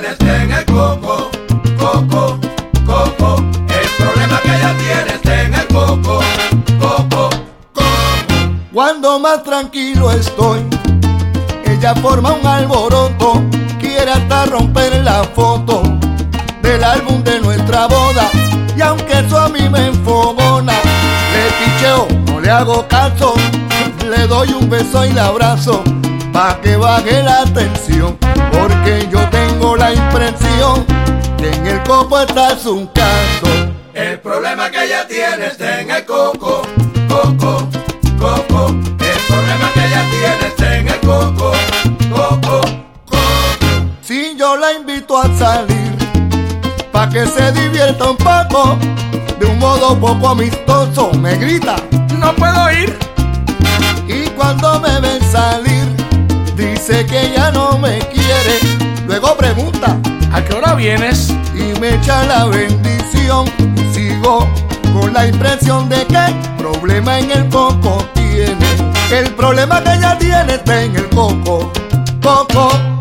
tiene está en el coco, coco, coco. El problema que ella tiene está en el coco, coco, coco. Cuando más tranquilo estoy, ella forma un alboroto, quiere hasta romper la foto del álbum de nuestra boda. Y aunque eso a mí me enfobona, le picheo, no le hago caso, le doy un beso y la abrazo, pa' que baje la tensión. En el copo está un caso. El problema que ella tiene está en el coco, coco. Coco. El problema que ella tiene está en el coco, coco, coco. Si yo la invito a salir, pa' que se divierta un poco, de un modo poco amistoso, me grita, no puedo ir. Y cuando me ven salir, dice que ya no me quiere. Vienes? Y me echa la bendición y sigo con la impresión de que problema en el coco tiene. El problema que ella tiene está en el coco. Coco, coco.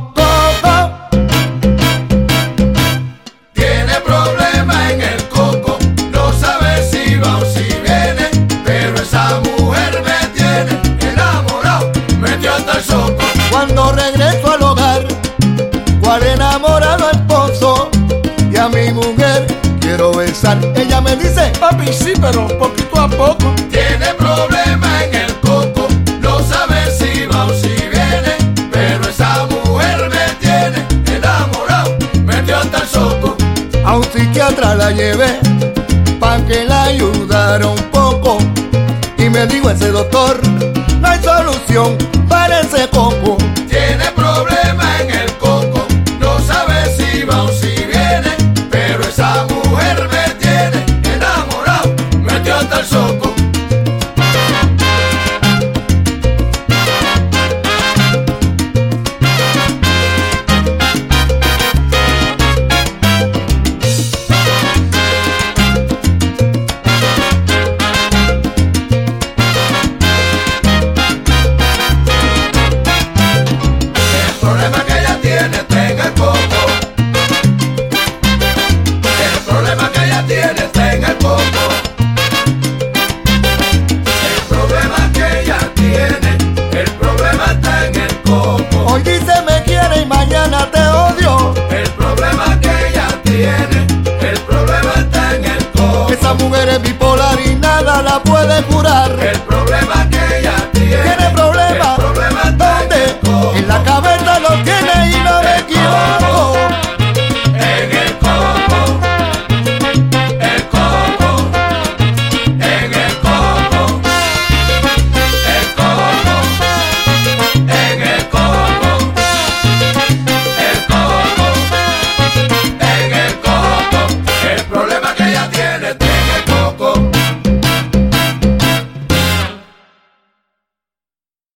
Mi mujer quiero besar. Ella me dice, papi, sí, pero poquito a poco. Tiene problema en el coco, no sabe si va o si viene, pero esa mujer me tiene enamorado, metió hasta el soco. A un psiquiatra la llevé, pa' que la ayudara un poco. Y me dijo ese doctor, no hay solución para ese coco. y nada la puede curar.